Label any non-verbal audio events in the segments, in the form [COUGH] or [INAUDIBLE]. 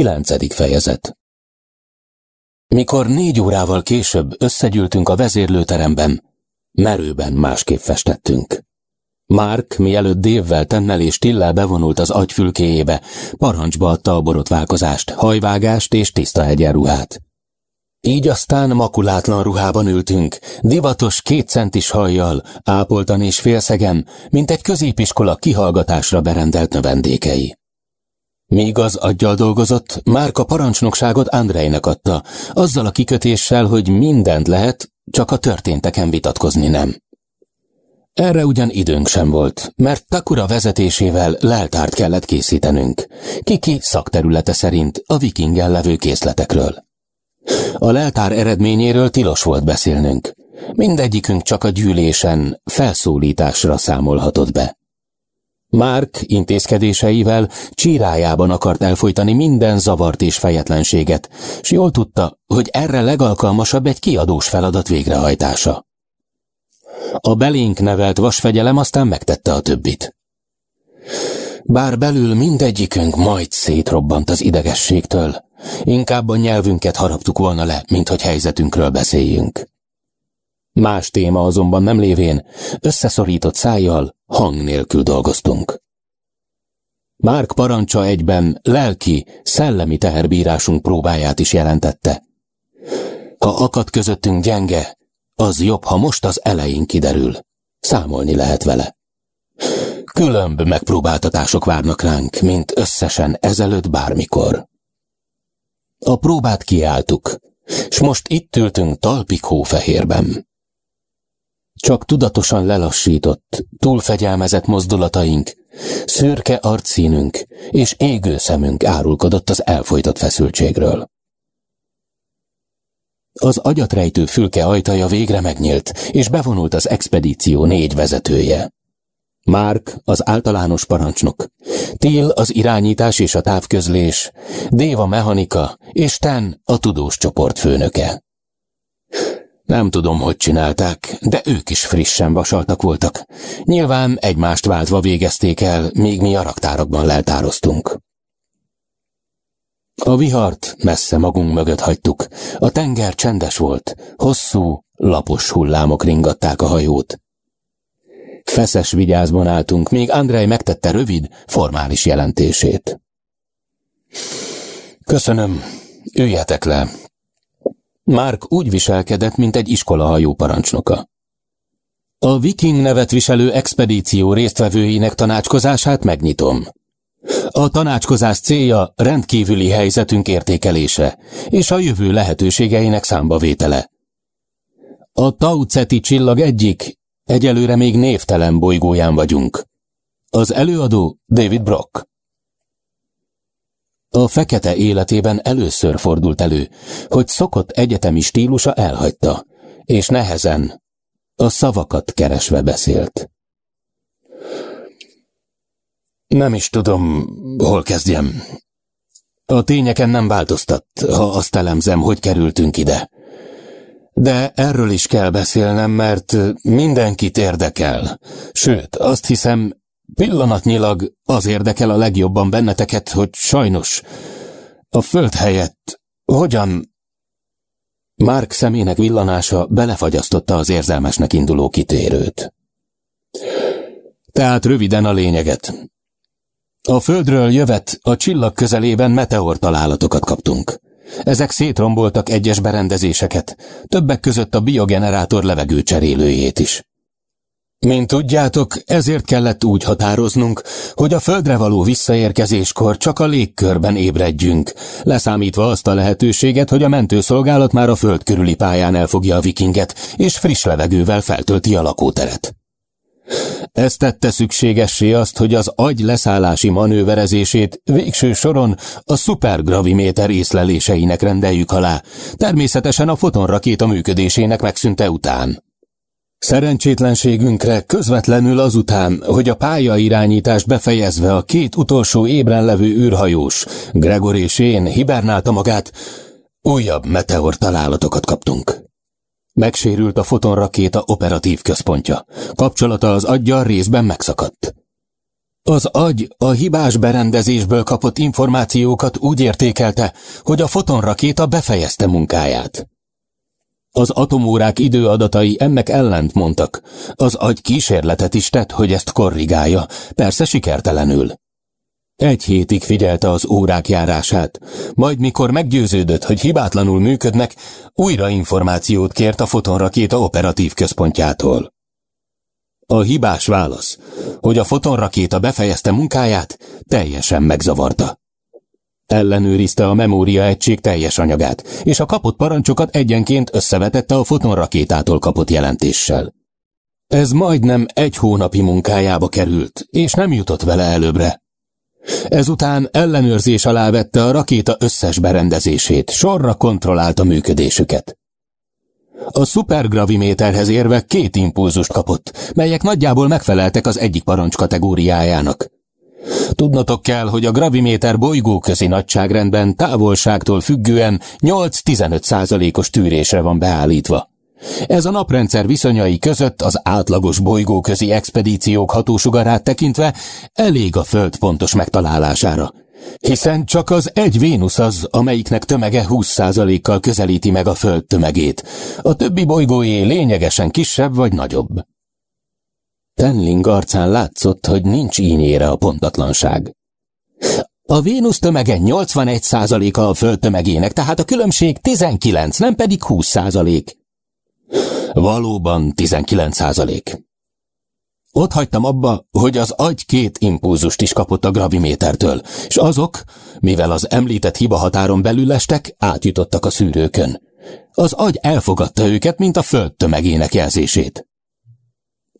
Kilencedik fejezet Mikor négy órával később összegyűltünk a vezérlőteremben, merőben másképp festettünk. Márk, mielőtt Dévvel, Tennel és Tillel bevonult az agyfülkéjébe, parancsba adta a borotválkozást, hajvágást és tiszta egyenruhát. Így aztán makulátlan ruhában ültünk, divatos kétcentis hajjal, ápoltan és félszegen, mint egy középiskola kihallgatásra berendelt növendékei. Míg az aggyal dolgozott, Márka parancsnokságot Andrejnek adta, azzal a kikötéssel, hogy mindent lehet, csak a történteken vitatkozni nem. Erre ugyan időnk sem volt, mert Takura vezetésével leltárt kellett készítenünk, kiki szakterülete szerint a vikingen levő készletekről. A leltár eredményéről tilos volt beszélnünk. Mindegyikünk csak a gyűlésen felszólításra számolhatott be. Márk intézkedéseivel csírájában akart elfolytani minden zavart és fejetlenséget, s jól tudta, hogy erre legalkalmasabb egy kiadós feladat végrehajtása. A belénk nevelt vasfegyelem aztán megtette a többit. Bár belül mindegyikünk majd szétrobbant az idegességtől, inkább a nyelvünket haraptuk volna le, mint hogy helyzetünkről beszéljünk. Más téma azonban nem lévén, összeszorított szájjal, hang nélkül dolgoztunk. Márk parancsa egyben lelki, szellemi teherbírásunk próbáját is jelentette. Ha akad közöttünk gyenge, az jobb, ha most az elején kiderül. Számolni lehet vele. Különb megpróbáltatások várnak ránk, mint összesen ezelőtt bármikor. A próbát kiálltuk, s most itt ültünk talpik hófehérben. Csak tudatosan lelassított, túlfegyelmezett mozdulataink, szürke arcszínünk és égő szemünk árulkodott az elfolytott feszültségről. Az agyatrejtő fülke ajtaja végre megnyílt, és bevonult az expedíció négy vezetője. Márk az általános parancsnok, Till az irányítás és a távközlés, Déva mechanika, és Ten a tudós csoport főnöke. Nem tudom, hogy csinálták, de ők is frissen vasaltak voltak. Nyilván egymást váltva végezték el, míg mi a raktárakban leltároztunk. A vihart messze magunk mögött hagytuk. A tenger csendes volt, hosszú, lapos hullámok ringatták a hajót. Feszes vigyázban álltunk, míg Andrej megtette rövid, formális jelentését. Köszönöm, üljetek le, Márk úgy viselkedett, mint egy iskolahajó parancsnoka. A viking nevet viselő expedíció résztvevőinek tanácskozását megnyitom. A tanácskozás célja rendkívüli helyzetünk értékelése és a jövő lehetőségeinek számbavétele. A Tauceti csillag egyik, egyelőre még névtelen bolygóján vagyunk. Az előadó David Brock. A fekete életében először fordult elő, hogy szokott egyetemi stílusa elhagyta, és nehezen, a szavakat keresve beszélt. Nem is tudom, hol kezdjem. A tényeken nem változtat, ha azt elemzem, hogy kerültünk ide. De erről is kell beszélnem, mert mindenkit érdekel. Sőt, azt hiszem, Pillanatnyilag az érdekel a legjobban benneteket, hogy sajnos a föld helyett hogyan... Márk szemének villanása belefagyasztotta az érzelmesnek induló kitérőt. Tehát röviden a lényeget. A földről jövet a csillag közelében meteor találatokat kaptunk. Ezek szétromboltak egyes berendezéseket, többek között a biogenerátor levegőcserélőjét is. Mint tudjátok, ezért kellett úgy határoznunk, hogy a földre való visszaérkezéskor csak a légkörben ébredjünk, leszámítva azt a lehetőséget, hogy a mentőszolgálat már a föld körüli pályán elfogja a vikinget, és friss levegővel feltölti a lakóteret. Ez tette szükségessé azt, hogy az agy leszállási manőverezését végső soron a szupergraviméter észleléseinek rendeljük alá, természetesen a fotonrakéta működésének megszűnte után. Szerencsétlenségünkre közvetlenül azután, hogy a pályairányítást befejezve a két utolsó ébren levő űrhajós, Gregor és én hibernálta magát, újabb meteor találatokat kaptunk. Megsérült a fotonrakéta operatív központja. Kapcsolata az aggyal részben megszakadt. Az agy a hibás berendezésből kapott információkat úgy értékelte, hogy a fotonrakéta befejezte munkáját. Az atomórák időadatai ennek ellent mondtak. Az agy kísérletet is tett, hogy ezt korrigálja, persze sikertelenül. Egy hétig figyelte az órák járását, majd mikor meggyőződött, hogy hibátlanul működnek, újra információt kért a fotonrakéta operatív központjától. A hibás válasz, hogy a fotonrakéta befejezte munkáját, teljesen megzavarta. Ellenőrizte a memória egység teljes anyagát, és a kapott parancsokat egyenként összevetette a fotonrakétától kapott jelentéssel. Ez majdnem egy hónapi munkájába került, és nem jutott vele előbbre. Ezután ellenőrzés alá vette a rakéta összes berendezését, sorra kontrollálta működésüket. A szupergraviméterhez érve két impulzust kapott, melyek nagyjából megfeleltek az egyik parancs kategóriájának. Tudnotok kell, hogy a graviméter bolygóközi nagyságrendben távolságtól függően 8-15 százalékos tűrésre van beállítva. Ez a naprendszer viszonyai között az átlagos bolygóközi expedíciók hatósugarát tekintve elég a Föld pontos megtalálására, hiszen csak az egy Vénusz az, amelyiknek tömege 20%-kal közelíti meg a Föld tömegét, a többi bolygóé lényegesen kisebb vagy nagyobb. Tenling arcán látszott, hogy nincs ínyére a pontatlanság. A Vénusz tömege 81%-a a Föld tömegének, tehát a különbség 19, nem pedig 20%. Valóban 19%. Ott hagytam abba, hogy az agy két impulzust is kapott a gravimétertől, és azok, mivel az említett hiba határon belül estek, átjutottak a szűrőkön. Az agy elfogadta őket, mint a föld tömegének jelzését.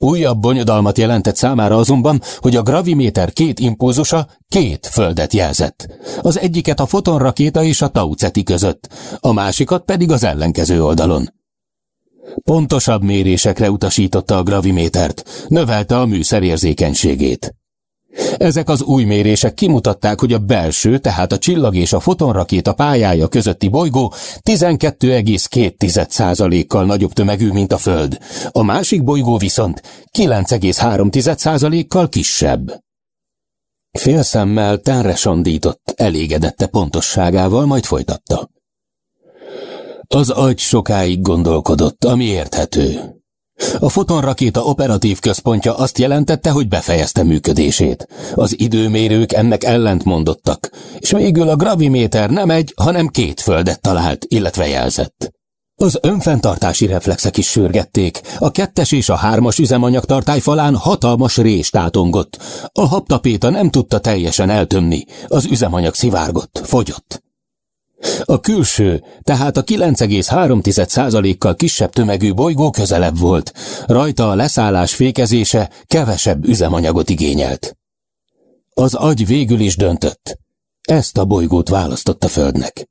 Újabb bonyodalmat jelentett számára azonban, hogy a graviméter két impulzusa két földet jelzett. Az egyiket a fotonrakéta és a tauceti között, a másikat pedig az ellenkező oldalon. Pontosabb mérésekre utasította a gravimétert, növelte a műszer érzékenységét. Ezek az új mérések kimutatták, hogy a belső, tehát a csillag és a fotonrakéta pályája közötti bolygó 12,2%-kal nagyobb tömegű, mint a Föld, a másik bolygó viszont 9,3%-kal kisebb. Félszemmel tenre sandított, elégedette pontosságával, majd folytatta. Az agy sokáig gondolkodott, ami érthető. A fotonrakéta operatív központja azt jelentette, hogy befejezte működését. Az időmérők ennek ellent mondottak, és végül a graviméter nem egy, hanem két földet talált, illetve jelzett. Az önfenntartási reflexek is sürgették. A kettes és a hármas üzemanyagtartály falán hatalmas rést átongott. A habtapéta nem tudta teljesen eltömni. Az üzemanyag szivárgott, fogyott. A külső, tehát a 9,3%-kal kisebb tömegű bolygó közelebb volt. Rajta a leszállás fékezése kevesebb üzemanyagot igényelt. Az agy végül is döntött. Ezt a bolygót választotta Földnek.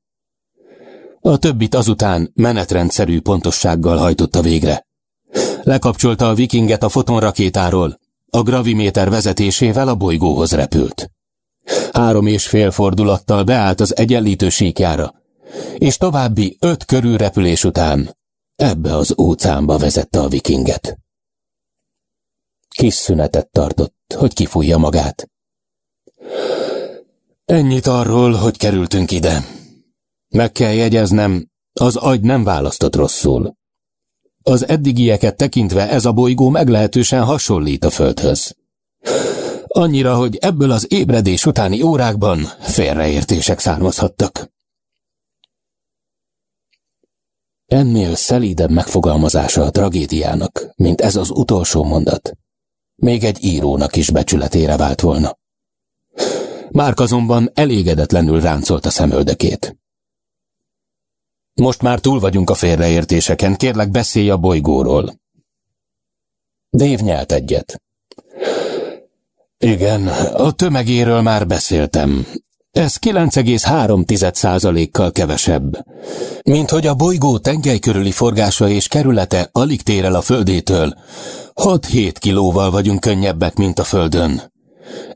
A többit azután menetrendszerű pontossággal hajtotta végre. Lekapcsolta a vikinget a fotonrakétáról, a graviméter vezetésével a bolygóhoz repült. Három és fél fordulattal beállt az egyenlítő síkjára, és további öt körülrepülés után ebbe az óceánba vezette a vikinget. Kis szünetet tartott, hogy kifújja magát. Ennyit arról, hogy kerültünk ide. Meg kell jegyeznem, az agy nem választott rosszul. Az eddigieket tekintve ez a bolygó meglehetősen hasonlít a Földhöz. Annyira, hogy ebből az ébredés utáni órákban félreértések származhattak. Ennél szelídebb megfogalmazása a tragédiának, mint ez az utolsó mondat. Még egy írónak is becsületére vált volna. Márk azonban elégedetlenül ráncolta szemöldekét. Most már túl vagyunk a félreértéseken, kérlek beszélj a bolygóról. Dév nyelt egyet. Igen, a tömegéről már beszéltem. Ez 9,3%-kal kevesebb. Mint hogy a bolygó tengely körüli forgása és kerülete alig tér el a Földétől. 6-7 kilóval vagyunk könnyebbek, mint a Földön.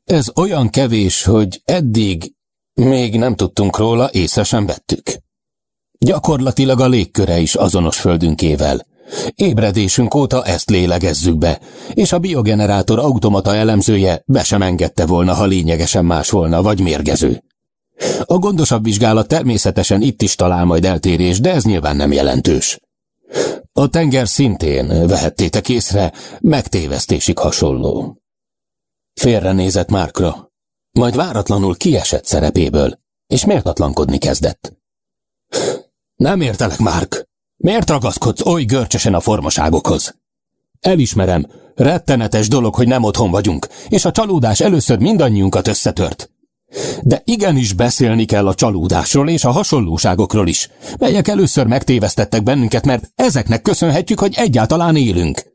Ez olyan kevés, hogy eddig még nem tudtunk róla, észre sem vettük. Gyakorlatilag a légköre is azonos földünkével. Ébredésünk óta ezt lélegezzük be, és a biogenerátor automata elemzője be sem engedte volna, ha lényegesen más volna, vagy mérgező. A gondosabb vizsgálat természetesen itt is talál majd eltérés, de ez nyilván nem jelentős. A tenger szintén, vehettétek észre, megtévesztésig hasonló. Félrenézett Márkra, majd váratlanul kiesett szerepéből, és méltatlankodni kezdett. Nem értelek, Márk. Miért ragaszkodsz oly görcsösen a formaságokhoz? Elismerem, rettenetes dolog, hogy nem otthon vagyunk, és a csalódás először mindannyiunkat összetört. De igenis beszélni kell a csalódásról és a hasonlóságokról is, melyek először megtévesztettek bennünket, mert ezeknek köszönhetjük, hogy egyáltalán élünk.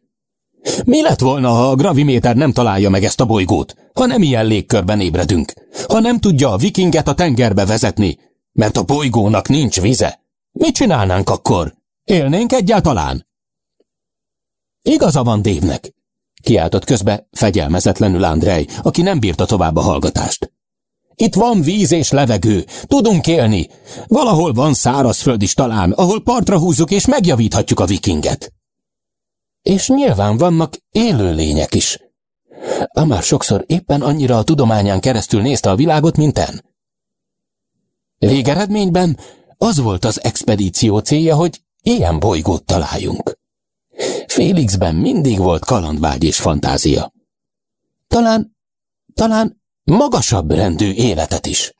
Mi lett volna, ha a graviméter nem találja meg ezt a bolygót, ha nem ilyen légkörben ébredünk, ha nem tudja a vikinget a tengerbe vezetni, mert a bolygónak nincs vize? Mit csinálnánk akkor? Élnénk egyáltalán? Igaza van Dévnek, kiáltott közbe fegyelmezetlenül Andrej, aki nem bírta tovább a hallgatást. Itt van víz és levegő, tudunk élni. Valahol van szárazföld is talán, ahol partra húzzuk és megjavíthatjuk a vikinget. És nyilván vannak élőlények is. Amár sokszor éppen annyira a tudományán keresztül nézte a világot, mint en. Végeredményben az volt az expedíció célja, hogy ilyen bolygót találjunk. Félixben mindig volt kalandvágy és fantázia. Talán, talán magasabb rendű életet is.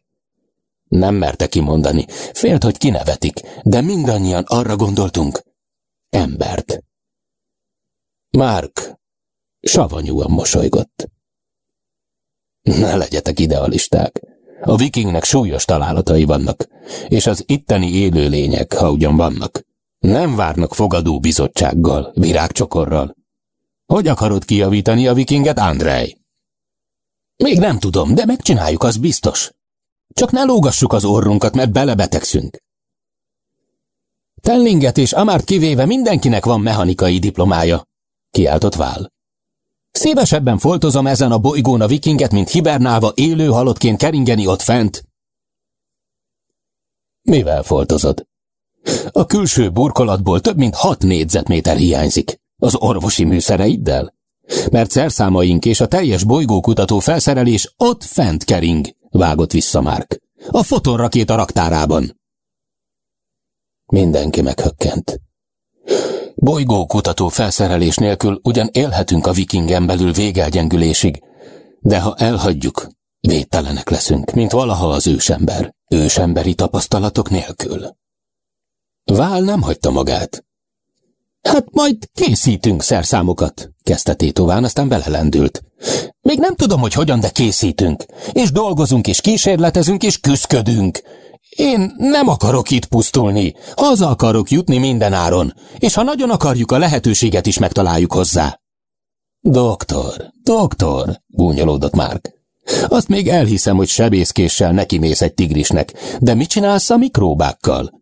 Nem merte kimondani, félt, hogy kinevetik, de mindannyian arra gondoltunk, embert. Márk savanyúan mosolygott. Ne legyetek idealisták. A vikingnek súlyos találatai vannak, és az itteni élőlények, ha ugyan vannak, nem várnak fogadó bizottsággal, virágcsokorral. Hogy akarod kijavítani a vikinget, Andrej? Még nem tudom, de megcsináljuk, az biztos. Csak ne lógassuk az orrunkat, mert belebetegszünk. Tellinget és Amárt kivéve mindenkinek van mechanikai diplomája, kiáltott Vál. Szívesebben foltozom ezen a bolygón a vikinget, mint hibernálva élő halottként keringeni ott fent. Mivel foltozod? A külső burkolatból több mint hat négyzetméter hiányzik. Az orvosi műszereiddel? Mert szerszámaink és a teljes bolygókutató felszerelés ott fent kering, vágott vissza Márk. A fotonrakéta raktárában. Mindenki meghökkent. Bolygókutató felszerelés nélkül ugyan élhetünk a vikingen belül végelgyengülésig, de ha elhagyjuk, védtelenek leszünk, mint valaha az ősember, ősemberi tapasztalatok nélkül. Vál nem hagyta magát. Hát majd készítünk szerszámokat, kezdte Tétován, aztán belelendült. Még nem tudom, hogy hogyan, de készítünk. És dolgozunk, és kísérletezünk, és küszködünk. Én nem akarok itt pusztulni. Haza akarok jutni minden áron. És ha nagyon akarjuk, a lehetőséget is megtaláljuk hozzá. Doktor, doktor, gúnyolódott Márk. Azt még elhiszem, hogy sebészkéssel nekimész egy tigrisnek, de mit csinálsz a mikróbákkal?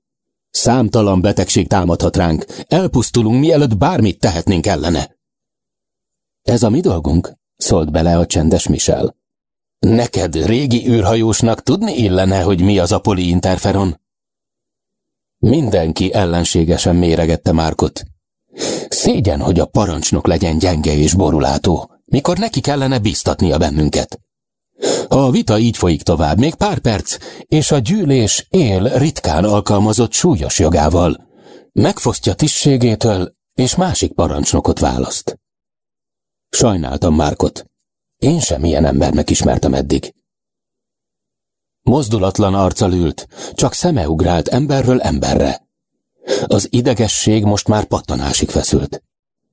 Számtalan betegség támadhat ránk, elpusztulunk, mielőtt bármit tehetnénk ellene. Ez a mi dolgunk? szólt bele a csendes Michel. Neked, régi űrhajósnak tudni illene, hogy mi az a poliinterferon? Mindenki ellenségesen méregette Márkot. Szégyen, hogy a parancsnok legyen gyenge és borulátó, mikor neki kellene biztatnia bennünket. A vita így folyik tovább, még pár perc, és a gyűlés él ritkán alkalmazott súlyos jogával. Megfosztja tisztségétől, és másik parancsnokot választ. Sajnáltam Márkot. Én sem ilyen embernek ismertem eddig. Mozdulatlan arccal ült, csak szeme ugrált emberről emberre. Az idegesség most már pattanásig feszült.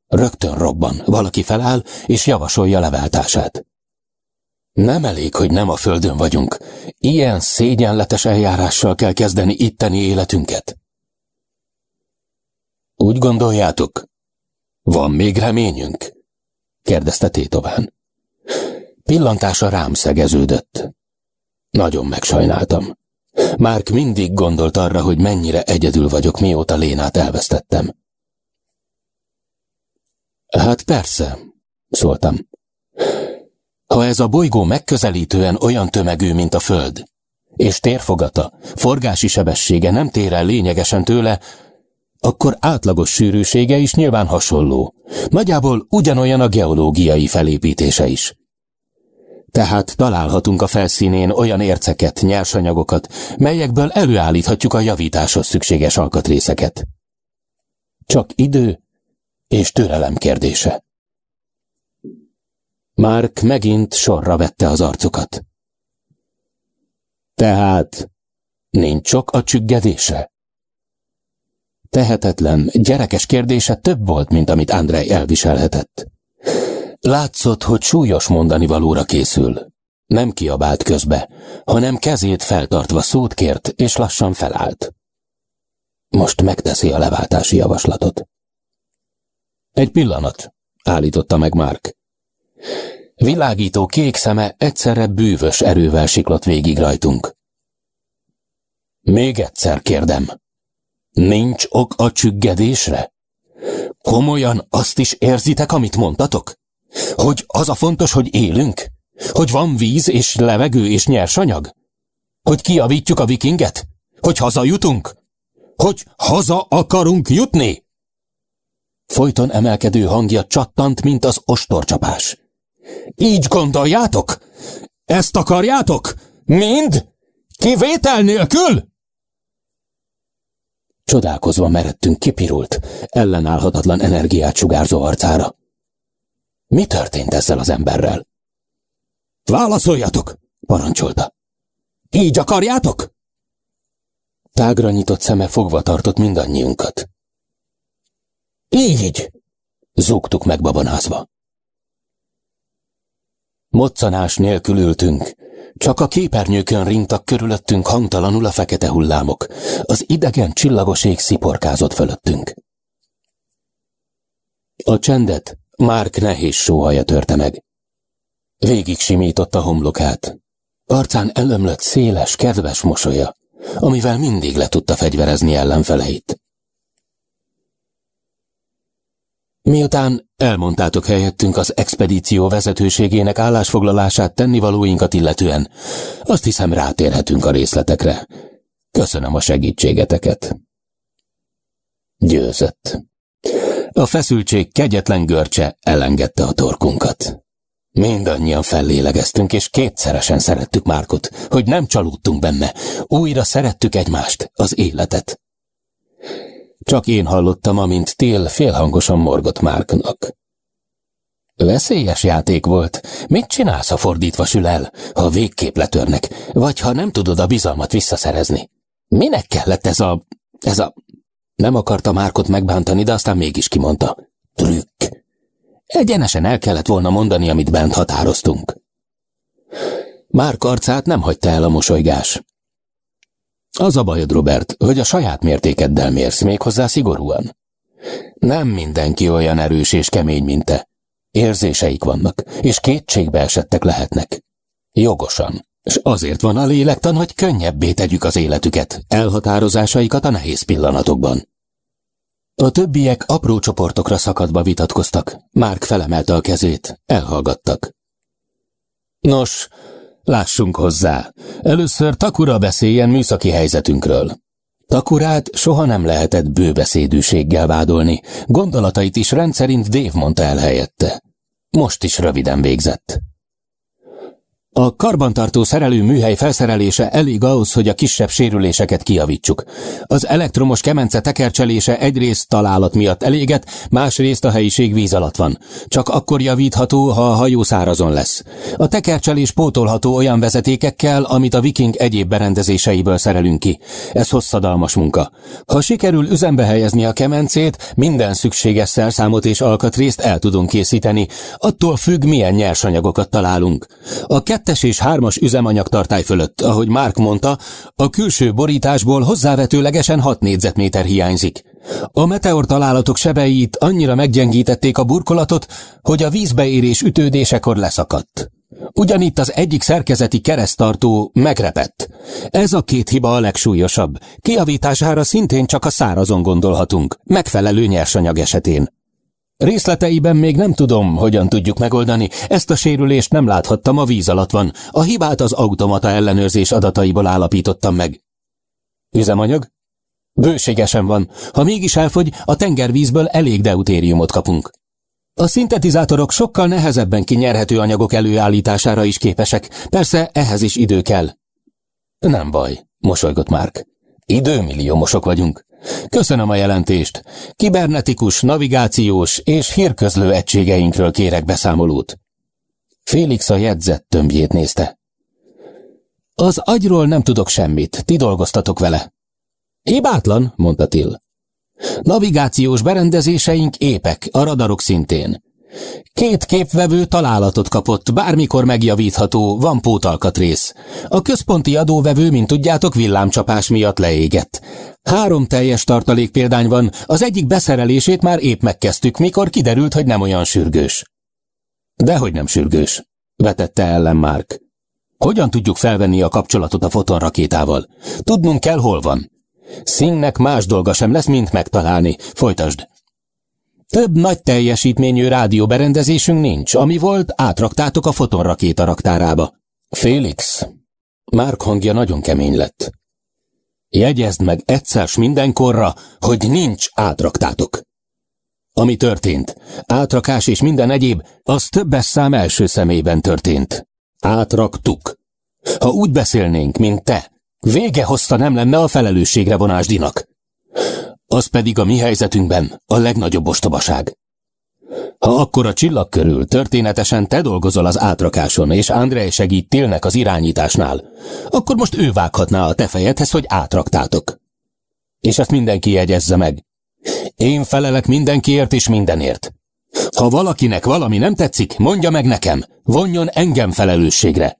Rögtön robban, valaki feláll és javasolja leváltását. Nem elég, hogy nem a földön vagyunk. Ilyen szégyenletes eljárással kell kezdeni itteni életünket. Úgy gondoljátok? Van még reményünk? kérdezte Tétován. Pillantása rám szegeződött. Nagyon megsajnáltam. Márk mindig gondolt arra, hogy mennyire egyedül vagyok, mióta Lénát elvesztettem. Hát persze, szóltam. Ha ez a bolygó megközelítően olyan tömegű, mint a Föld, és térfogata, forgási sebessége nem tér el lényegesen tőle, akkor átlagos sűrűsége is nyilván hasonló. Nagyjából ugyanolyan a geológiai felépítése is. Tehát találhatunk a felszínén olyan érceket, nyersanyagokat, melyekből előállíthatjuk a javításhoz szükséges alkatrészeket. Csak idő és türelem kérdése. Márk megint sorra vette az arcukat. Tehát nincs sok a csüggedése? Tehetetlen, gyerekes kérdése több volt, mint amit Andrei elviselhetett. Látszott, hogy súlyos mondani valóra készül. Nem kiabált közbe, hanem kezét feltartva szót kért, és lassan felállt. Most megteszi a leváltási javaslatot. Egy pillanat, állította meg Mark. Világító kék szeme egyszerre bűvös erővel siklott végig rajtunk. Még egyszer kérdem. Nincs ok a csüggedésre? Komolyan azt is érzitek, amit mondtatok? Hogy az a fontos, hogy élünk? Hogy van víz és levegő és nyersanyag? Hogy kiavítjuk a vikinget? Hogy hazajutunk? Hogy haza akarunk jutni? Folyton emelkedő hangja csattant, mint az ostorcsapás. Így gondoljátok? Ezt akarjátok? Mind? Kivétel nélkül? Csodálkozva meredtünk kipirult, ellenállhatatlan energiát sugárzó arcára. Mi történt ezzel az emberrel? Válaszoljatok, parancsolta. Így akarjátok? Tágra nyitott szeme fogva tartott mindannyiunkat. Így, zúgtuk meg babonázva. Moccanás nélkül ültünk, csak a képernyőkön ringtak körülöttünk hangtalanul a fekete hullámok. Az idegen csillagos ég sziporkázott fölöttünk. A csendet Márk nehéz sóhaja törte meg. Végig simította homlokát. Arcán elömlött széles, kedves mosolya, amivel mindig le tudta fegyverezni ellenfeleit. Miután elmondtátok helyettünk az expedíció vezetőségének állásfoglalását tennivalóinkat illetően, azt hiszem rátérhetünk a részletekre. Köszönöm a segítségeteket. Győzött. A feszültség kegyetlen görcse elengedte a torkunkat. Mindannyian fellélegeztünk, és kétszeresen szerettük Márkot, hogy nem csalódtunk benne. Újra szerettük egymást, az életet. Csak én hallottam, amint Tél félhangosan morgott Márknak. Veszélyes játék volt. Mit csinálsz, ha fordítva sül el, ha végképp letörnek, vagy ha nem tudod a bizalmat visszaszerezni? Minek kellett ez a... ez a... Nem akarta Márkot megbántani, de aztán mégis kimondta. Trükk. Egyenesen el kellett volna mondani, amit bent határoztunk. Márk arcát nem hagyta el a mosolygás. Az a bajod, Robert, hogy a saját mértékeddel mérsz még hozzá szigorúan. Nem mindenki olyan erős és kemény, mint te. Érzéseik vannak, és kétségbe esettek lehetnek. Jogosan. És azért van a lélektan, hogy könnyebbé tegyük az életüket, elhatározásaikat a nehéz pillanatokban. A többiek apró csoportokra szakadva vitatkoztak. Márk felemelte a kezét, elhallgattak. Nos, Lássunk hozzá. Először Takura beszéljen műszaki helyzetünkről. Takurát soha nem lehetett bőbeszédűséggel vádolni, gondolatait is rendszerint Dave mondta el helyette. Most is röviden végzett. A karbantartó szerelő műhely felszerelése elég ahhoz, hogy a kisebb sérüléseket kiavítsuk. Az elektromos kemence tekercselése egyrészt találat miatt eléget, másrészt a helyiség víz alatt van. Csak akkor javítható, ha a hajó szárazon lesz. A tekercselés pótolható olyan vezetékekkel, amit a viking egyéb berendezéseiből szerelünk ki. Ez hosszadalmas munka. Ha sikerül üzembe helyezni a kemencét, minden szükséges szerszámot és alkatrészt el tudunk készíteni, attól függ, milyen nyersanyagokat találunk. A kettes és hármas üzemanyagtartály fölött, ahogy Mark mondta, a külső borításból hozzávetőlegesen 6 négyzetméter hiányzik. A meteor találatok sebeit annyira meggyengítették a burkolatot, hogy a vízbeérés ütődésekor leszakadt. Ugyanitt az egyik szerkezeti keresztartó megrepett. Ez a két hiba a legsúlyosabb. Kiavítására szintén csak a szárazon gondolhatunk, megfelelő nyersanyag esetén. Részleteiben még nem tudom, hogyan tudjuk megoldani, ezt a sérülést nem láthattam, a víz alatt van. A hibát az automata ellenőrzés adataiból állapítottam meg. Üzemanyag? Bőségesen van. Ha mégis elfogy, a tengervízből elég deutériumot kapunk. A szintetizátorok sokkal nehezebben kinyerhető anyagok előállítására is képesek, persze ehhez is idő kell. Nem baj, mosolygott Mark. Időmilliómosok vagyunk. Köszönöm a jelentést. Kibernetikus, navigációs és hírközlő egységeinkről kérek beszámolót. Félix a jegyzett tömbjét nézte. Az agyról nem tudok semmit, ti dolgoztatok vele. Hibátlan, mondta Till. Navigációs berendezéseink épek, a radarok szintén. Két képvevő találatot kapott, bármikor megjavítható, van pótalkatrész. A központi adóvevő, mint tudjátok, villámcsapás miatt leégett. Három teljes tartalék példány van, az egyik beszerelését már épp megkezdtük, mikor kiderült, hogy nem olyan sürgős. Dehogy nem sürgős, vetette ellen Mark. Hogyan tudjuk felvenni a kapcsolatot a fotonrakétával? Tudnunk kell, hol van. Színnek más dolga sem lesz, mint megtalálni. Folytasd. Több nagy teljesítményű rádióberendezésünk nincs, ami volt, átraktátok a fotonrakéta raktárába. Félix. Márk hangja nagyon kemény lett. Jegyezd meg egyszer s mindenkorra, hogy nincs átraktátok. Ami történt, átrakás és minden egyéb, az többes szám első személyben történt. Átraktuk. Ha úgy beszélnénk, mint te, vége hozta nem lenne a felelősségre vonásdinak. Az pedig a mi helyzetünkben a legnagyobb ostobaság. Ha akkor a csillag körül történetesen te dolgozol az átrakáson, és Andrei segít Tilnek az irányításnál, akkor most ő vághatná a te fejedhez, hogy átraktátok. És ezt mindenki jegyezze meg. Én felelek mindenkiért és mindenért. Ha valakinek valami nem tetszik, mondja meg nekem, vonjon engem felelősségre.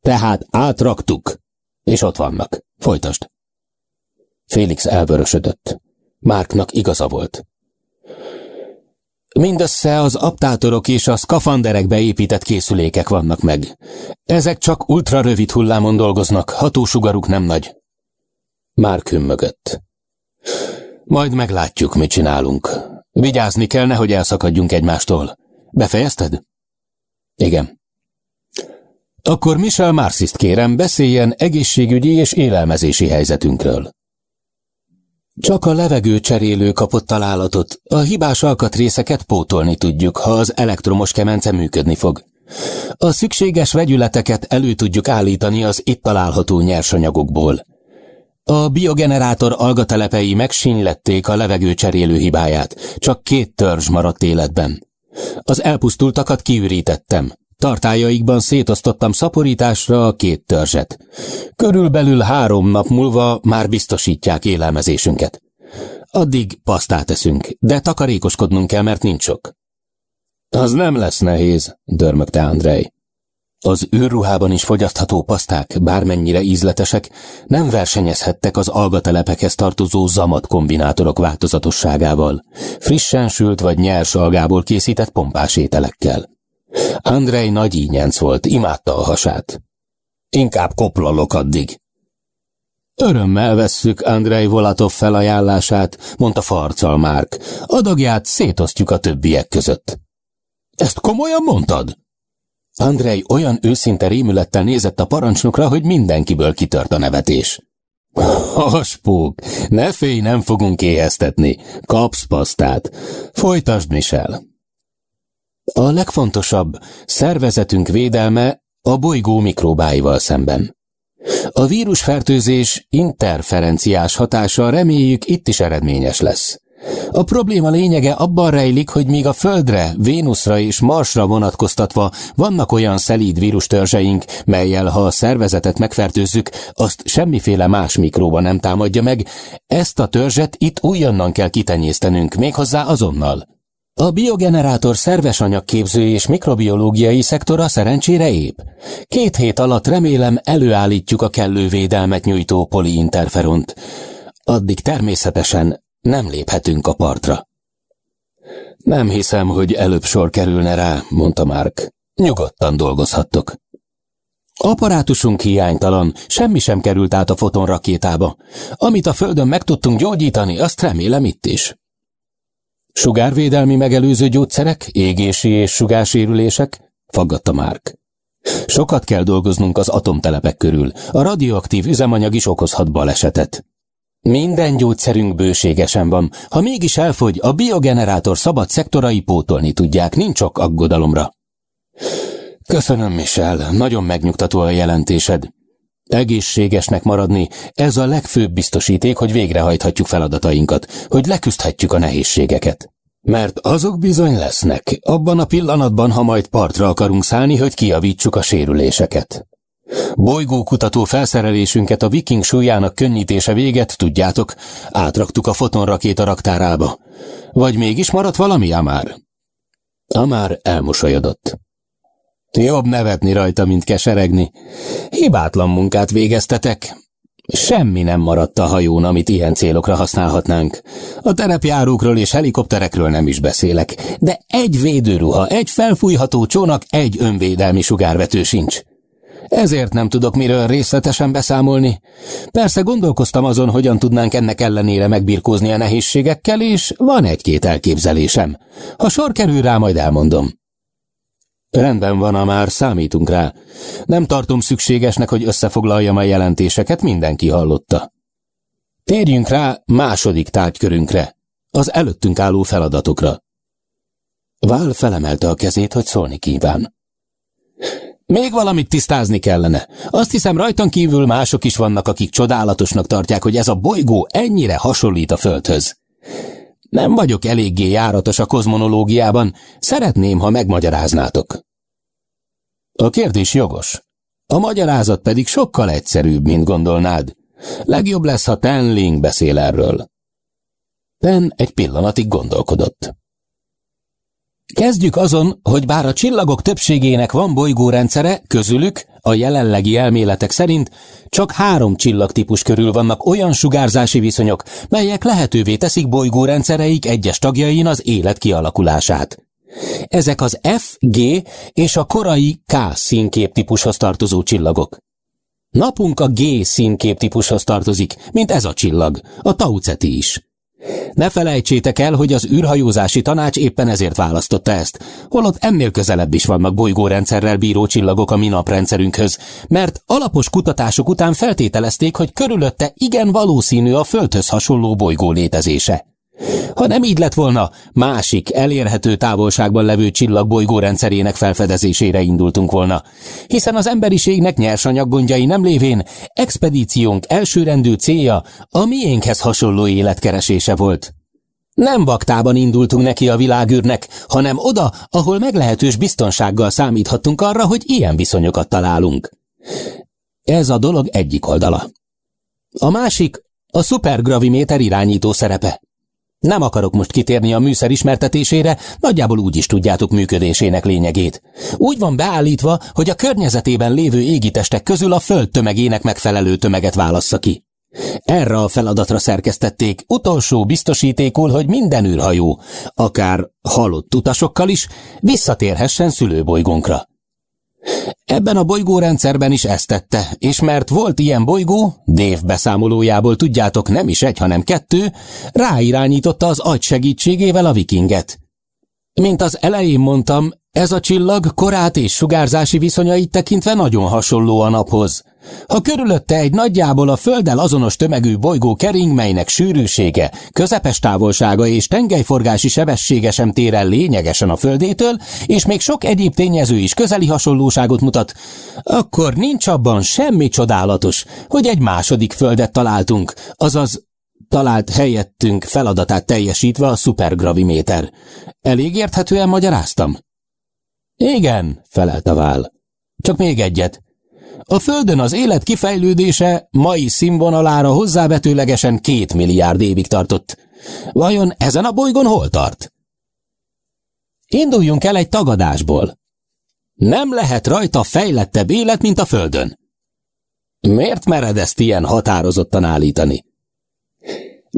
Tehát átraktuk, és ott vannak. Folytasd. Félix elvörösödött. Márknak igaza volt. Mindössze az aptátorok és a szkafanderekbe épített készülékek vannak meg. Ezek csak ultra rövid hullámon dolgoznak, hatósugaruk nem nagy. Márk mögött. Majd meglátjuk, mit csinálunk. Vigyázni kell, nehogy elszakadjunk egymástól. Befejezted? Igen. Akkor Michel Marsist kérem, beszéljen egészségügyi és élelmezési helyzetünkről. Csak a levegő cserélő kapott találatot. A hibás alkatrészeket pótolni tudjuk, ha az elektromos kemence működni fog. A szükséges vegyületeket elő tudjuk állítani az itt található nyersanyagokból. A biogenerátor algatelepei megsínlették a levegő cserélő hibáját, csak két törzs maradt életben. Az elpusztultakat kiürítettem. Tartájaikban szétosztottam szaporításra a két törzset. Körülbelül három nap múlva már biztosítják élelmezésünket. Addig pasztát eszünk, de takarékoskodnunk kell, mert nincs sok. Az nem lesz nehéz, dörmögte Andrei. Az űrruhában is fogyasztható paszták, bármennyire ízletesek, nem versenyezhettek az algatelepekhez tartozó zamat kombinátorok változatosságával, frissen sült vagy nyers algából készített pompás ételekkel. Andrei nagy ínyenc volt, imádta a hasát. Inkább koplalok addig. Örömmel vesszük Andrei Volatov felajánlását, mondta farcal Márk. Adagját szétosztjuk a többiek között. Ezt komolyan mondtad? Andrei olyan őszinte rémülettel nézett a parancsnokra, hogy mindenkiből kitört a nevetés. [LAUGHS] Haspók, ne félj, nem fogunk éheztetni. Kapsz pasztát. Folytasd, Michel. A legfontosabb szervezetünk védelme a bolygó mikróbáival szemben. A vírusfertőzés interferenciás hatása reméljük itt is eredményes lesz. A probléma lényege abban rejlik, hogy míg a Földre, Vénuszra és Marsra vonatkoztatva vannak olyan szelíd vírustörzseink, melyel ha a szervezetet megfertőzzük, azt semmiféle más mikróba nem támadja meg, ezt a törzset itt újonnan kell kitenyésztenünk, méghozzá azonnal. A biogenerátor szerves anyagképző és mikrobiológiai szektora szerencsére épp. Két hét alatt remélem előállítjuk a kellő védelmet nyújtó poliinterferont. Addig természetesen nem léphetünk a partra. Nem hiszem, hogy előbb sor kerülne rá, mondta Mark. Nyugodtan dolgozhattok. Apparátusunk hiánytalan, semmi sem került át a fotonrakétába. Amit a Földön meg tudtunk gyógyítani, azt remélem itt is. Sugárvédelmi megelőző gyógyszerek, égési és sugársérülések? Faggatta Márk. Sokat kell dolgoznunk az atomtelepek körül. A radioaktív üzemanyag is okozhat balesetet. Minden gyógyszerünk bőségesen van. Ha mégis elfogy, a biogenerátor szabad szektorai pótolni tudják, nincs ok aggodalomra. Köszönöm, Michel, nagyon megnyugtató a jelentésed. Egészségesnek maradni, ez a legfőbb biztosíték, hogy végrehajthatjuk feladatainkat, hogy leküzdhetjük a nehézségeket. Mert azok bizony lesznek, abban a pillanatban, ha majd partra akarunk szállni, hogy kiavítsuk a sérüléseket. Bolygókutató felszerelésünket a viking súlyának könnyítése véget, tudjátok, átraktuk a fotonrakéta raktárába. Vagy mégis maradt valami, Amár? Amár elmosolyodott. Jobb nevetni rajta, mint keseregni. Hibátlan munkát végeztetek. Semmi nem maradt a hajón, amit ilyen célokra használhatnánk. A terepjárókról és helikopterekről nem is beszélek, de egy védőruha, egy felfújható csónak, egy önvédelmi sugárvető sincs. Ezért nem tudok miről részletesen beszámolni. Persze gondolkoztam azon, hogyan tudnánk ennek ellenére megbirkózni a nehézségekkel, és van egy-két elképzelésem. Ha sor kerül rá, majd elmondom. Rendben van, a már számítunk rá. Nem tartom szükségesnek, hogy összefoglaljam a jelentéseket, mindenki hallotta. Térjünk rá második tárgykörünkre, az előttünk álló feladatokra. Vál felemelte a kezét, hogy szólni kíván. Még valamit tisztázni kellene. Azt hiszem rajtan kívül mások is vannak, akik csodálatosnak tartják, hogy ez a bolygó ennyire hasonlít a Földhöz. Nem vagyok eléggé járatos a kozmonológiában, szeretném, ha megmagyaráznátok. A kérdés jogos. A magyarázat pedig sokkal egyszerűbb, mint gondolnád. Legjobb lesz, ha Tenling beszél erről. Ten egy pillanatig gondolkodott. Kezdjük azon, hogy bár a csillagok többségének van bolygórendszere, közülük, a jelenlegi elméletek szerint, csak három csillagtípus körül vannak olyan sugárzási viszonyok, melyek lehetővé teszik bolygórendszereik egyes tagjain az élet kialakulását. Ezek az F, G és a korai K színképtípushoz tartozó csillagok. Napunk a G színképtípushoz tartozik, mint ez a csillag, a Tauceti is. Ne felejtsétek el, hogy az űrhajózási tanács éppen ezért választotta ezt, holott ennél közelebb is vannak bolygórendszerrel bíró csillagok a mi naprendszerünkhöz, mert alapos kutatások után feltételezték, hogy körülötte igen valószínű a Földhöz hasonló bolygó létezése. Ha nem így lett volna, másik, elérhető távolságban levő csillagbolygó rendszerének felfedezésére indultunk volna, hiszen az emberiségnek nyersanyaggondjai nem lévén expedíciónk elsőrendű célja a miénkhez hasonló életkeresése volt. Nem baktában indultunk neki a világűrnek, hanem oda, ahol meglehetős biztonsággal számíthattunk arra, hogy ilyen viszonyokat találunk. Ez a dolog egyik oldala. A másik a szupergraviméter irányító szerepe. Nem akarok most kitérni a műszer ismertetésére, nagyjából úgy is tudjátok működésének lényegét. Úgy van beállítva, hogy a környezetében lévő égitestek közül a föld tömegének megfelelő tömeget válassza ki. Erre a feladatra szerkesztették utolsó biztosítékul, hogy minden űrhajó, akár halott utasokkal is, visszatérhessen szülőbolygónkra. Ebben a bolygórendszerben is ezt tette, és mert volt ilyen bolygó, Dév beszámolójából tudjátok nem is egy, hanem kettő, ráirányította az agy segítségével a vikinget. Mint az elején mondtam, ez a csillag korát és sugárzási viszonyait tekintve nagyon hasonló a naphoz. Ha körülötte egy nagyjából a Földdel azonos tömegű bolygó kering, melynek sűrűsége, közepes távolsága és tengelyforgási sebessége sem tér el lényegesen a Földétől, és még sok egyéb tényező is közeli hasonlóságot mutat, akkor nincs abban semmi csodálatos, hogy egy második Földet találtunk, azaz talált helyettünk feladatát teljesítve a szupergraviméter. Elég érthetően magyaráztam? Igen, felelt a vál. Csak még egyet. A Földön az élet kifejlődése mai színvonalára hozzávetőlegesen két milliárd évig tartott. Vajon ezen a bolygón hol tart? Induljunk el egy tagadásból. Nem lehet rajta fejlettebb élet, mint a Földön. Miért mered ezt ilyen határozottan állítani?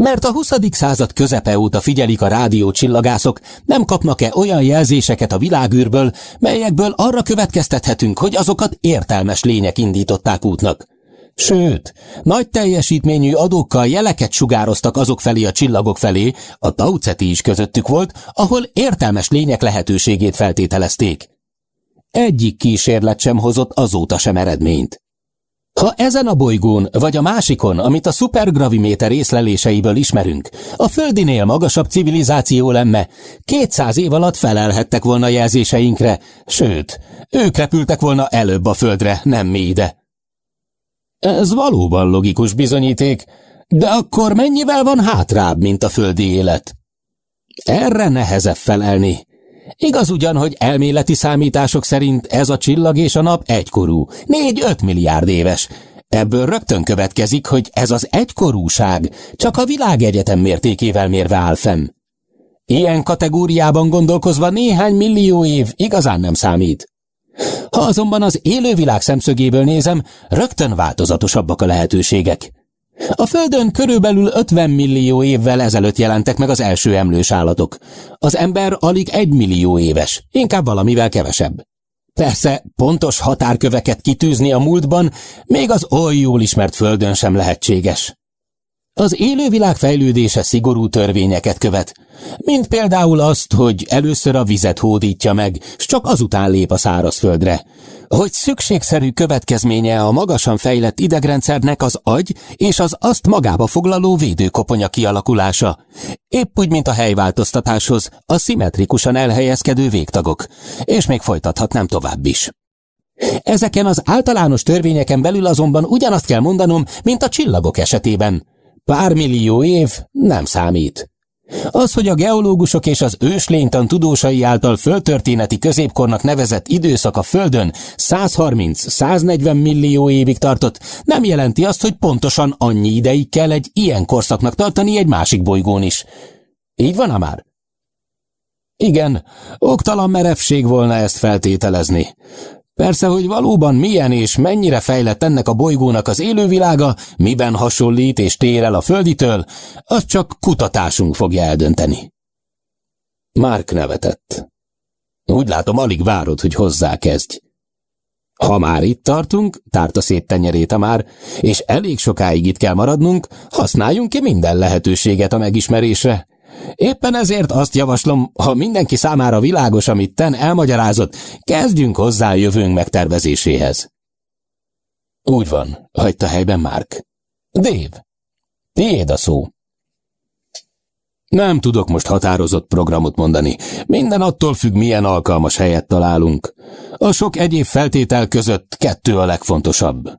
Mert a 20. század közepe óta figyelik a rádiócsillagászok, nem kapnak-e olyan jelzéseket a világűrből, melyekből arra következtethetünk, hogy azokat értelmes lények indították útnak. Sőt, nagy teljesítményű adókkal jeleket sugároztak azok felé a csillagok felé, a Tauceti is közöttük volt, ahol értelmes lények lehetőségét feltételezték. Egyik kísérlet sem hozott azóta sem eredményt. Ha ezen a bolygón, vagy a másikon, amit a szupergraviméter észleléseiből ismerünk, a földinél magasabb civilizáció lenne, 200 év alatt felelhettek volna jelzéseinkre, sőt, ők repültek volna előbb a földre, nem mi ide. Ez valóban logikus bizonyíték, de akkor mennyivel van hátrább, mint a földi élet? Erre nehezebb felelni. Igaz ugyan, hogy elméleti számítások szerint ez a csillag és a nap egykorú, négy-öt milliárd éves. Ebből rögtön következik, hogy ez az egykorúság csak a világegyetem mértékével mérve áll fenn. Ilyen kategóriában gondolkozva néhány millió év igazán nem számít. Ha azonban az élővilág szemszögéből nézem, rögtön változatosabbak a lehetőségek. A Földön körülbelül 50 millió évvel ezelőtt jelentek meg az első emlős állatok. Az ember alig egy millió éves, inkább valamivel kevesebb. Persze, pontos határköveket kitűzni a múltban még az oly jól ismert Földön sem lehetséges. Az élővilág fejlődése szigorú törvényeket követ, mint például azt, hogy először a vizet hódítja meg, s csak azután lép a szárazföldre, hogy szükségszerű következménye a magasan fejlett idegrendszernek az agy és az azt magába foglaló védőkoponya kialakulása, épp úgy, mint a helyváltoztatáshoz a szimmetrikusan elhelyezkedő végtagok, és még folytathatnám tovább is. Ezeken az általános törvényeken belül azonban ugyanazt kell mondanom, mint a csillagok esetében. Pár millió év nem számít. Az, hogy a geológusok és az őslénytan tudósai által földtörténeti középkornak nevezett időszak a Földön 130-140 millió évig tartott, nem jelenti azt, hogy pontosan annyi ideig kell egy ilyen korszaknak tartani egy másik bolygón is. Így van-e már? Igen, oktalan merevség volna ezt feltételezni. Persze, hogy valóban milyen és mennyire fejlett ennek a bolygónak az élővilága, miben hasonlít és tér el a földitől, az csak kutatásunk fogja eldönteni. Márk nevetett. Úgy látom, alig várod, hogy hozzá kezdj. Ha már itt tartunk, tárta szét tenyerét a már, és elég sokáig itt kell maradnunk, használjunk ki minden lehetőséget a megismerésre. Éppen ezért azt javaslom, ha mindenki számára világos, amit ten elmagyarázott, kezdjünk hozzá a jövőnk megtervezéséhez. Úgy van, hagyta helyben Mark. Dave, tiéd a szó. Nem tudok most határozott programot mondani. Minden attól függ, milyen alkalmas helyet találunk. A sok egyéb feltétel között kettő a legfontosabb.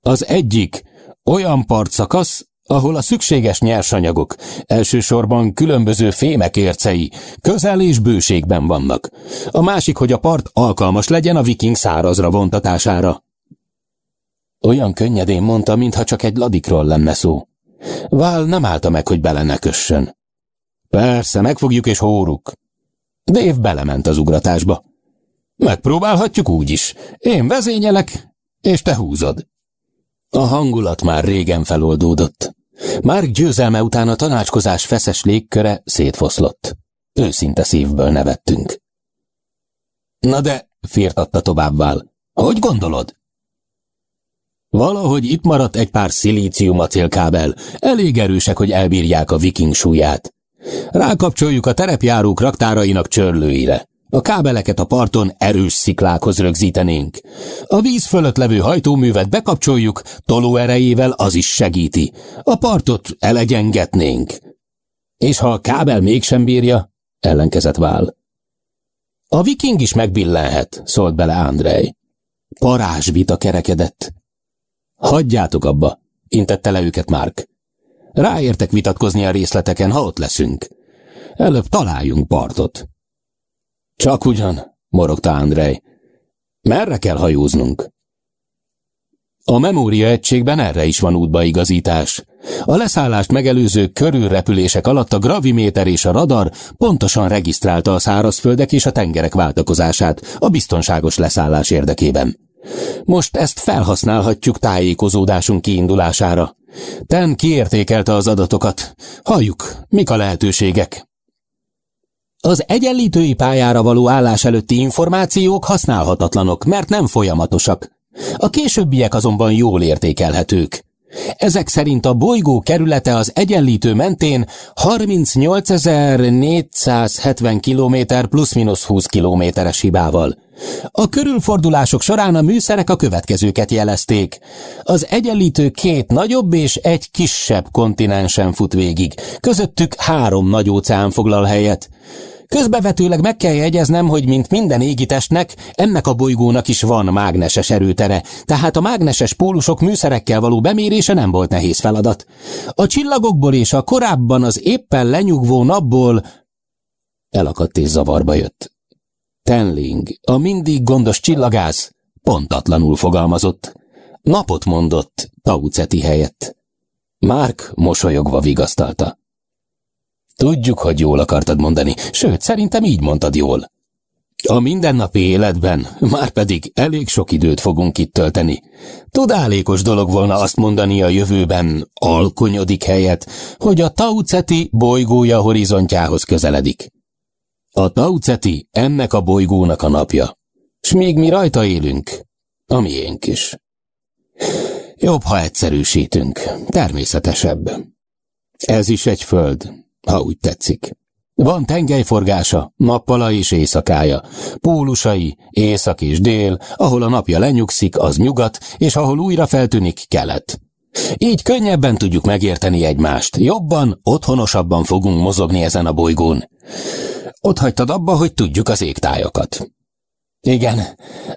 Az egyik olyan partszakasz, ahol a szükséges nyersanyagok, elsősorban különböző fémek ércei, közel és bőségben vannak. A másik, hogy a part alkalmas legyen a viking szárazra vontatására. Olyan könnyedén mondta, mintha csak egy ladikról lenne szó. Vál nem állta meg, hogy bele ne kössön. Persze, megfogjuk és hóruk. Dave belement az ugratásba. Megpróbálhatjuk úgy is. Én vezényelek, és te húzod. A hangulat már régen feloldódott. Már győzelme után a tanácskozás feszes légköre szétfoszlott. Őszinte szívből nevettünk. Na de, firtatta továbbvál, hogy gondolod? Valahogy itt maradt egy pár szilícium acélkábel, elég erősek, hogy elbírják a viking súlyát. Rákapcsoljuk a terepjárók raktárainak csörlőire. A kábeleket a parton erős sziklákhoz rögzítenénk. A víz fölött levő hajtóművet bekapcsoljuk, toló erejével az is segíti. A partot elegyengetnénk. És ha a kábel mégsem bírja, ellenkezett vál. A viking is megbillenhet, szólt bele Andrej. Parázs vita kerekedett. Hagyjátok abba, intette le őket Mark. Ráértek vitatkozni a részleteken, ha ott leszünk. Előbb találjunk partot. Csak ugyan, morogta Andrej. Merre kell hajóznunk? A memória egységben erre is van útbaigazítás. A leszállást megelőző körülrepülések alatt a graviméter és a radar pontosan regisztrálta a szárazföldek és a tengerek váltakozását a biztonságos leszállás érdekében. Most ezt felhasználhatjuk tájékozódásunk kiindulására. Ten kiértékelte az adatokat. Halljuk, mik a lehetőségek. Az egyenlítői pályára való állás előtti információk használhatatlanok, mert nem folyamatosak. A későbbiek azonban jól értékelhetők. Ezek szerint a bolygó kerülete az egyenlítő mentén 38.470 km plusz-minusz 20 kilométeres hibával. A körülfordulások során a műszerek a következőket jelezték. Az egyenlítő két nagyobb és egy kisebb kontinensen fut végig, közöttük három nagy óceán foglal helyet. Közbevetőleg meg kell jegyeznem, hogy mint minden égitestnek, ennek a bolygónak is van mágneses erőtere, tehát a mágneses pólusok műszerekkel való bemérése nem volt nehéz feladat. A csillagokból és a korábban az éppen lenyugvó napból elakadt és zavarba jött. Tenling, a mindig gondos csillagász, pontatlanul fogalmazott. Napot mondott Tauceti helyett. Márk mosolyogva vigasztalta. Tudjuk, hogy jól akartad mondani, sőt, szerintem így mondtad jól. A mindennapi életben már pedig elég sok időt fogunk itt tölteni. Tudálékos dolog volna azt mondani a jövőben alkonyodik helyet, hogy a Tauceti bolygója horizontjához közeledik. A Tauceti ennek a bolygónak a napja, s még mi rajta élünk, a miénk is. Jobb, ha egyszerűsítünk, természetesebb. Ez is egy föld, ha úgy tetszik. Van tengelyforgása, nappala és éjszakája, pólusai, észak és dél, ahol a napja lenyugszik, az nyugat, és ahol újra feltűnik, kelet. Így könnyebben tudjuk megérteni egymást, jobban, otthonosabban fogunk mozogni ezen a bolygón. Ott hagytad abba, hogy tudjuk az égtájakat. Igen,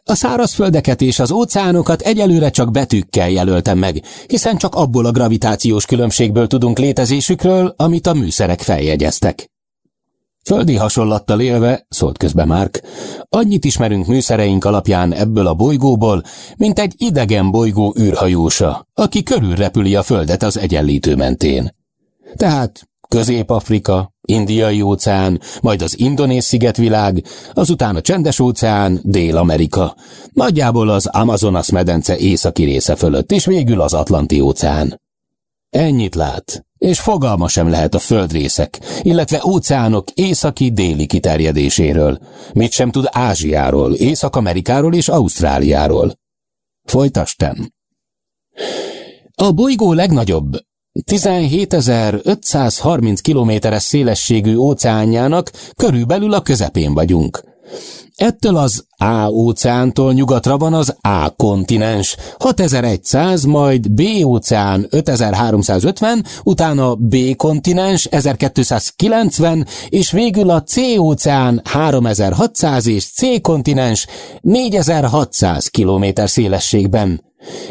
a szárazföldeket és az óceánokat egyelőre csak betűkkel jelöltem meg, hiszen csak abból a gravitációs különbségből tudunk létezésükről, amit a műszerek feljegyeztek. Földi hasonlattal élve, szólt közbe Márk, annyit ismerünk műszereink alapján ebből a bolygóból, mint egy idegen bolygó űrhajósa, aki körülrepüli a Földet az egyenlítő mentén. Tehát Közép-Afrika, Indiai óceán, majd az Indonéz szigetvilág, azután a Csendes óceán, Dél-Amerika, nagyjából az Amazonas medence északi része fölött, és végül az Atlanti óceán. Ennyit lát, és fogalma sem lehet a földrészek, illetve óceánok északi-déli kiterjedéséről, mit sem tud Ázsiáról, Észak-Amerikáról és Ausztráliáról. Folytastem. A bolygó legnagyobb, 17.530 kilométeres szélességű óceánjának körülbelül a közepén vagyunk. Ettől az A óceántól nyugatra van az A kontinens, 6100, majd B óceán 5350, utána B kontinens 1290, és végül a C óceán 3600 és C kontinens 4600 kilométer szélességben.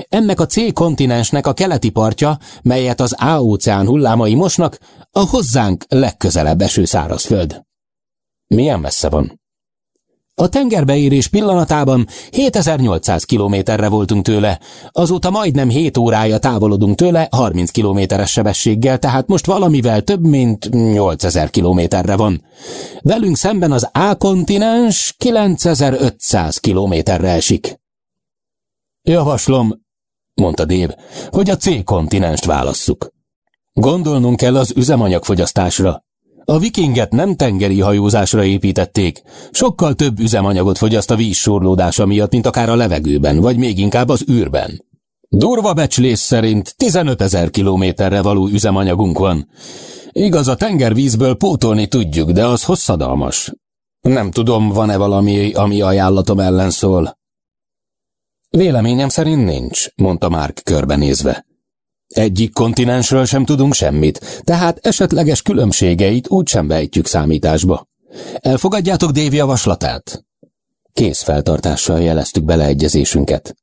Ennek a C kontinensnek a keleti partja, melyet az A-óceán hullámai mosnak, a hozzánk legközelebb eső szárazföld. Milyen messze van? A tengerbeérés pillanatában 7800 kilométerre voltunk tőle, azóta majdnem 7 órája távolodunk tőle 30 kilométeres sebességgel, tehát most valamivel több, mint 8000 kilométerre van. Velünk szemben az A-kontinens 9500 kilométerre esik. Javaslom, mondta Dév, hogy a C-kontinenst válasszuk. Gondolnunk kell az üzemanyagfogyasztásra. A vikinget nem tengeri hajózásra építették. Sokkal több üzemanyagot fogyaszt a víz sorlódása miatt, mint akár a levegőben, vagy még inkább az űrben. Durva becslés szerint 15 ezer kilométerre való üzemanyagunk van. Igaz, a tengervízből pótolni tudjuk, de az hosszadalmas. Nem tudom, van-e valami, ami ajánlatom ellen szól. Véleményem szerint nincs, mondta Márk körbenézve. Egyik kontinensről sem tudunk semmit, tehát esetleges különbségeit úgy sem vejtjük számításba. Elfogadjátok Dév javaslatát? Készfeltartással jeleztük beleegyezésünket.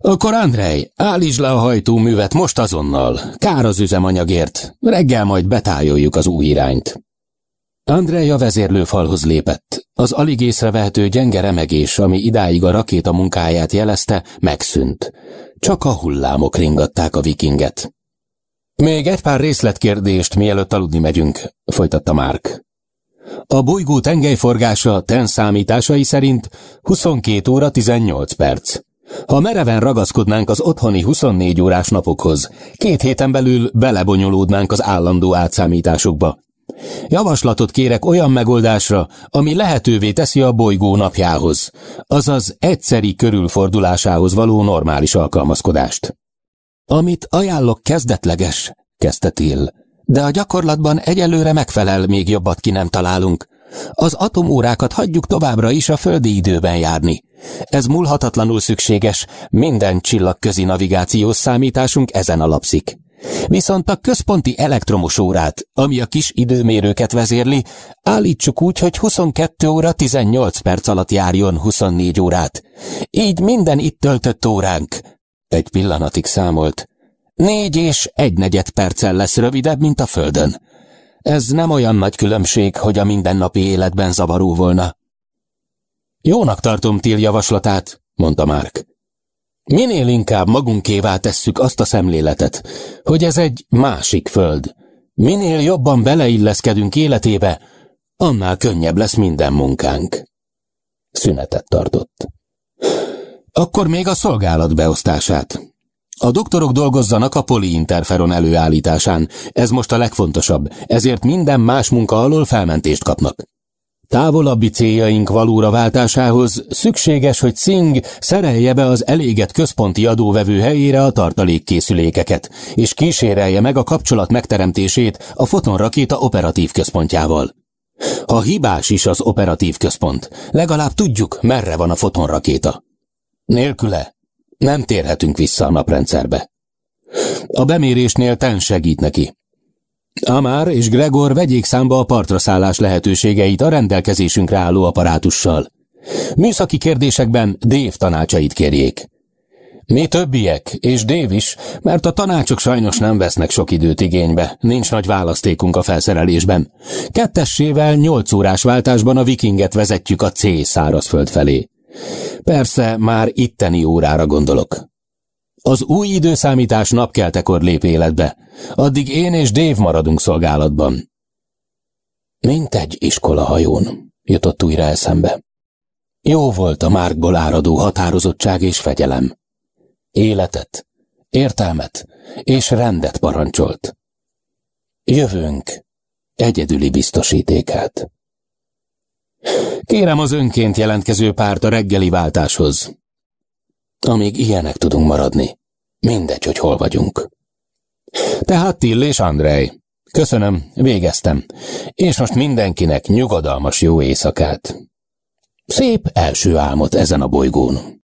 Akkor Andrej, állítsd le a hajtóművet most azonnal. Kár az üzemanyagért. Reggel majd betájoljuk az új irányt. Andrej a vezérlőfalhoz lépett. Az alig észrevehető gyenge remegés, ami idáig a rakéta munkáját jelezte, megszűnt. Csak a hullámok ringatták a vikinget. Még egy pár részletkérdést, mielőtt aludni megyünk, folytatta Márk. A bolygó tengelyforgása TEN számításai szerint 22 óra 18 perc. Ha mereven ragaszkodnánk az otthoni 24 órás napokhoz, két héten belül belebonyolódnánk az állandó átszámításokba. Javaslatot kérek olyan megoldásra, ami lehetővé teszi a bolygó napjához, azaz egyszeri körülfordulásához való normális alkalmazkodást. Amit ajánlok kezdetleges, kezdte Till, de a gyakorlatban egyelőre megfelel, még jobbat ki nem találunk. Az atomórákat hagyjuk továbbra is a földi időben járni. Ez múlhatatlanul szükséges, minden csillagközi navigációs számításunk ezen alapszik. Viszont a központi elektromos órát, ami a kis időmérőket vezérli, állítsuk úgy, hogy 22 óra 18 perc alatt járjon 24 órát. Így minden itt töltött óránk. Egy pillanatig számolt. Négy és egy negyed perccel lesz rövidebb, mint a Földön. Ez nem olyan nagy különbség, hogy a mindennapi életben zavaró volna. Jónak tartom Till javaslatát, mondta Márk. Minél inkább magunkévá tesszük azt a szemléletet, hogy ez egy másik föld. Minél jobban beleilleszkedünk életébe, annál könnyebb lesz minden munkánk. Szünetet tartott. Akkor még a szolgálat beosztását. A doktorok dolgozzanak a poliinterferon előállításán, ez most a legfontosabb, ezért minden más munka alól felmentést kapnak. Távolabbi céljaink valóra váltásához szükséges, hogy Singh szerelje be az elégett központi adóvevő helyére a tartalékkészülékeket, és kísérelje meg a kapcsolat megteremtését a fotonrakéta operatív központjával. Ha hibás is az operatív központ, legalább tudjuk, merre van a fotonrakéta. Nélküle nem térhetünk vissza a naprendszerbe. A bemérésnél Ten segít neki. Amár és Gregor vegyék számba a partra szállás lehetőségeit a rendelkezésünkre álló apparátussal. Műszaki kérdésekben Dave tanácsait kérjék. Mi többiek, és Dave is, mert a tanácsok sajnos nem vesznek sok időt igénybe, nincs nagy választékunk a felszerelésben. Kettessével nyolc órás váltásban a vikinget vezetjük a C szárazföld felé. Persze már itteni órára gondolok. Az új időszámítás napkeltekor lép életbe. Addig én és Dave maradunk szolgálatban. Mint egy iskolahajón, jutott újra eszembe. Jó volt a márkból áradó határozottság és fegyelem. Életet, értelmet és rendet parancsolt. Jövőnk egyedüli biztosítékát. Kérem az önként jelentkező párt a reggeli váltáshoz. Amíg ilyenek tudunk maradni, mindegy, hogy hol vagyunk. Tehát Till és Andrej. Köszönöm, végeztem. És most mindenkinek nyugodalmas jó éjszakát. Szép első álmot ezen a bolygón.